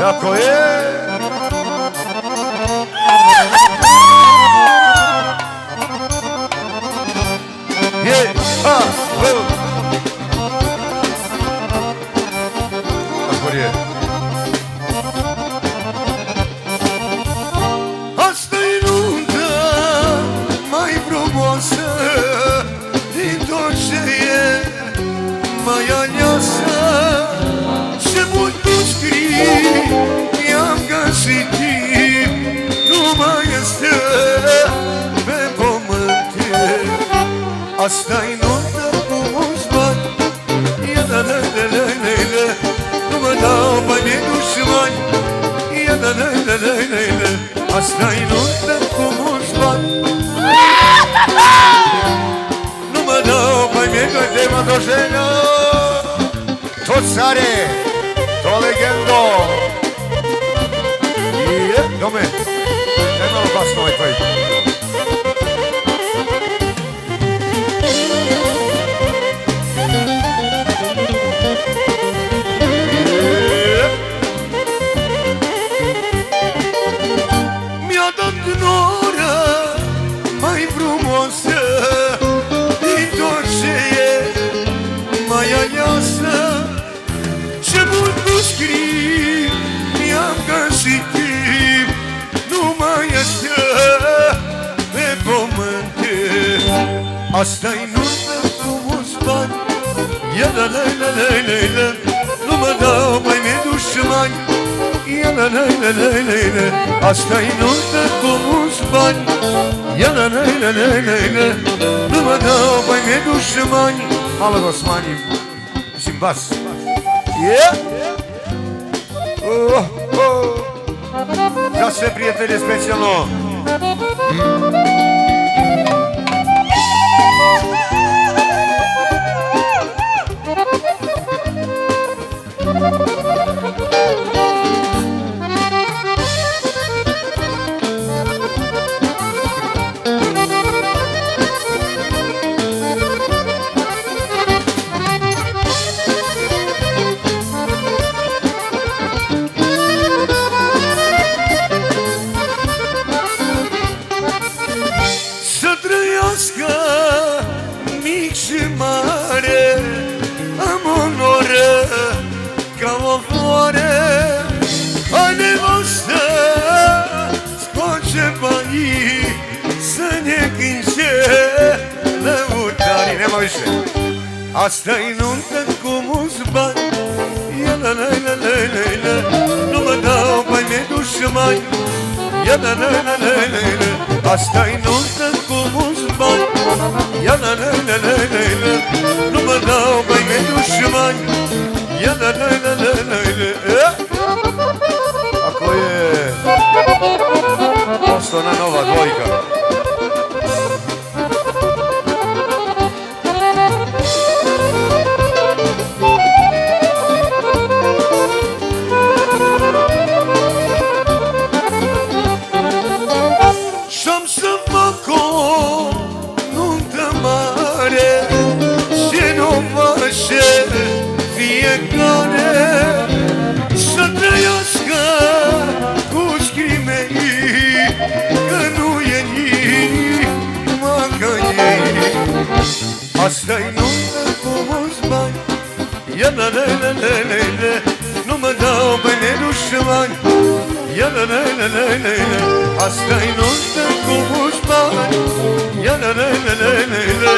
Chacoê! Yeah, ah, oh. As gurias. mai frumoasă din tot ce e mai alea. Asta-i nuntă cu mușman Nu mă dau mai mică de mădojenă Tot sare, to legendo. Dom'le, hemen olmasın o ayfayı. Asta-i nuntă cu mulți bani Ia la la la la la la Nu mă dau mai mie dușmani Ia la la la la la la Asta-i nuntă cu mulți bani Ia la la la la la la Nu mă dau mai mie dușmani Malo Osmani Mislim bas Yeah oh, oh. Za sve prijatelje specijalno Să عسلين تكو مزبط يلا لا لا لا لا لا نمدا وبنيد الشمال يلا لا لا لا لا لا عسلين تكو مزبط يلا لا لا لا لا لا نمدا وبنيد الشمال يلا لا لا dai nume povuz banj Ja da ne ne ne ne ne Nume dao beni düşman Ja da ne ne ne ne ne Hastay nume povuz banj Ja da ne ne ne ne ne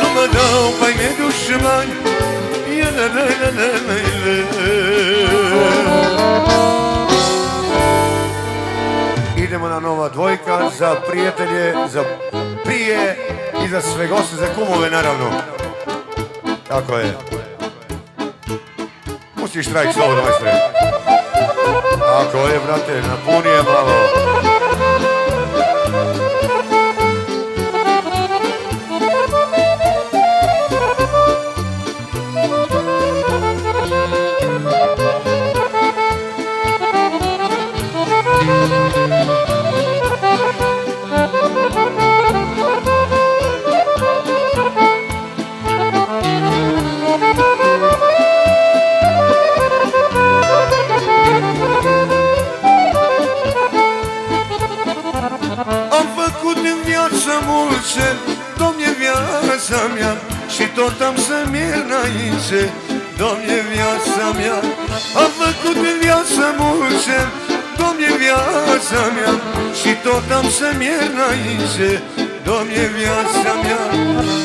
Nume dao beni düşman Ja da ne ne ne ne ne Idemo na nova dvojka za prijatelje, za prije i za sve goste, za kumove naravno. Tako je. Pustiš štrajk slobodno, majstore. Tako je, brate, napuni malo. mulțe, Domne, viața mea Și tot am să merg înainte Domne, viața mea Am făcut în viața mulțe, Domne, viața mea Și tot am să merg înainte Domne, viața mea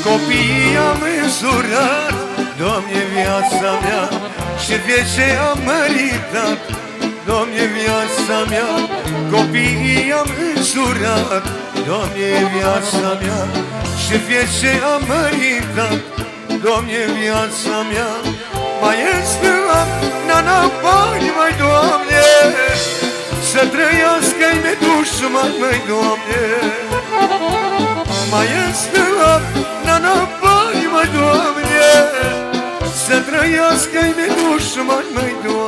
Copiii am însurat Domne, viața mea Și viața am meritat Domne, viața mea Copiii am însurat Domne, viața mea Și viața am meritat Domne, viața mea Mai este la nana bani, mai Doamne Să trăiască-i nedușman, mai Doamne Mai este la nana bani, mai Doamne Să trăiască-i nedușman, mai Doamne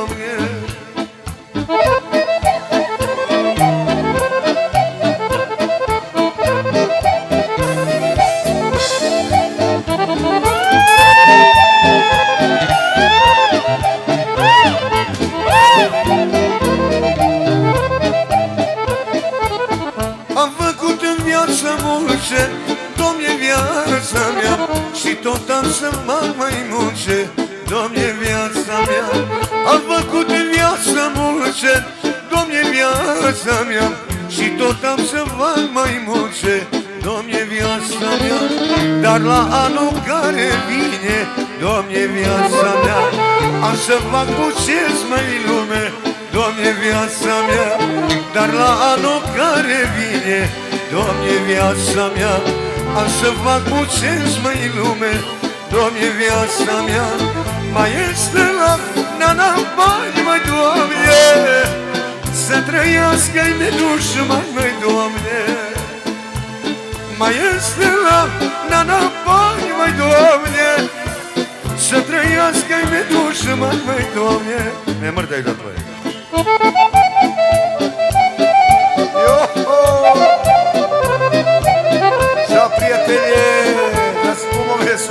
în viață multe, Domne, viața mea Și tot am să fac mai multe, Domne, viața mea Am făcut în viață multe, Domne, viața mea Și tot am să fac mai multe, Domne, viața mea Dar la anul care vine, Domne, viața mea Am să fac bucez mai lume, Doamne, viața mea Dar la anul care vine Doamne, viața mea Am să fac bucezi mai lume. Doamne, viața mea Mai este la nana bani, mai Doamne. Să trăiască-i nedușman, mai Doamne. Mai este la nana bani, mai Doamne. Să trăiască-i nedușman, mai Doamne. Ne mărtai de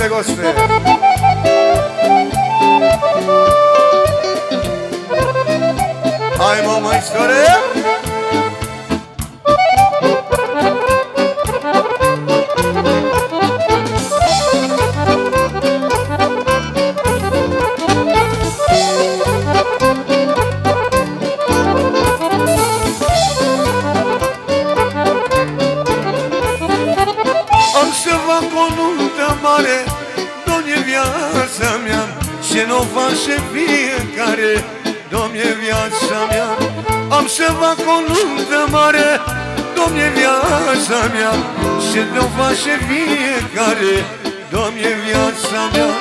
Bosne Bosne. Hajmo majstore! Viața mea. Am să fac o nuntă mare Doamne, viața mea. Ce n-o face fiecare Doamne, viața mea.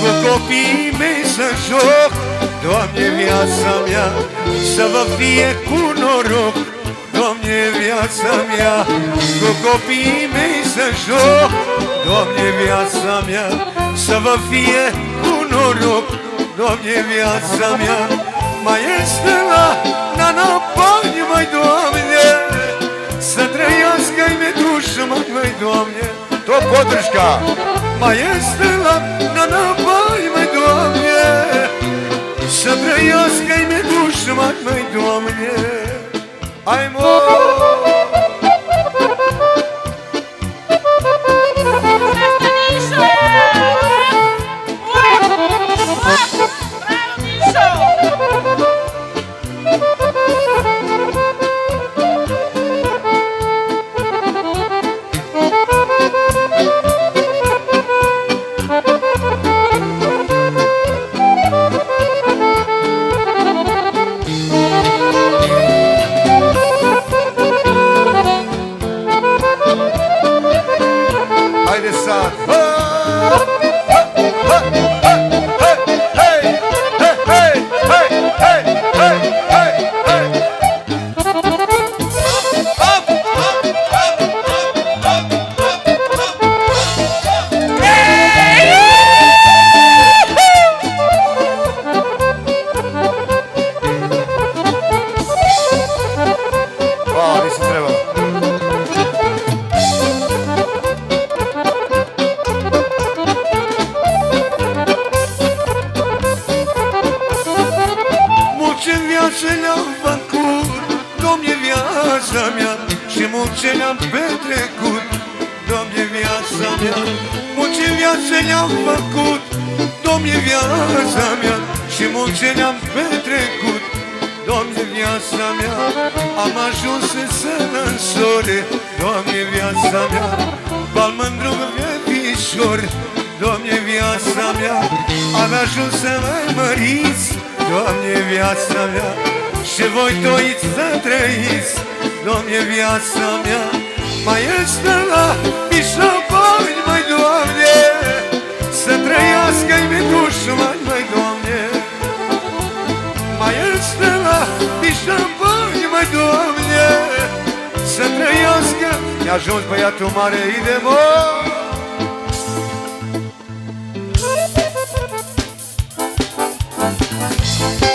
Cu copiii mei să joc Doamne, viața mea. Să vă fie cu noroc Doamne, viața mea. Cu copiii mei să joc Doamne, viața mea. Să vă fie cu noroc Doamne, viața mea mai stâna, nana pani, mai Doamne, să trăiască ai medușă, mai, mai Doamne. Tot podrșca! Mai stâna, nana pani, mai Doamne, să trăiască me medușă, mai, mai Doamne. Ai mor! mea. Munce viață le-am făcut Domne viața mea. Și munce le-am petrecut Doamne, viața mea. Am ajuns în sână în sore Doamne, viața mea. Bal mândru pe fișor Doamne, viața mea. Am ajuns să mă măriți Doamne, viața mea. Și voi toiți să trăiți Doamne, viața mea. Mai ești la Mi-a ajuns băiatul mare, e de mor Thank.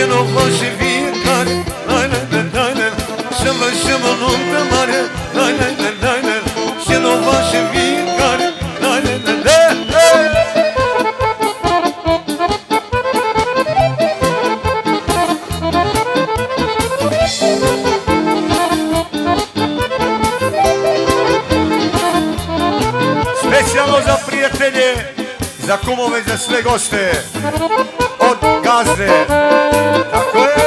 شنو خوش فيه كار لا لا لا لا لا شما شما نوم دمار لا لا لا لا لا شنو خوش فيه كار لا لا لا لا Specijalno za prijatelje, za kumove, za sve goste. od gazde. Tako je.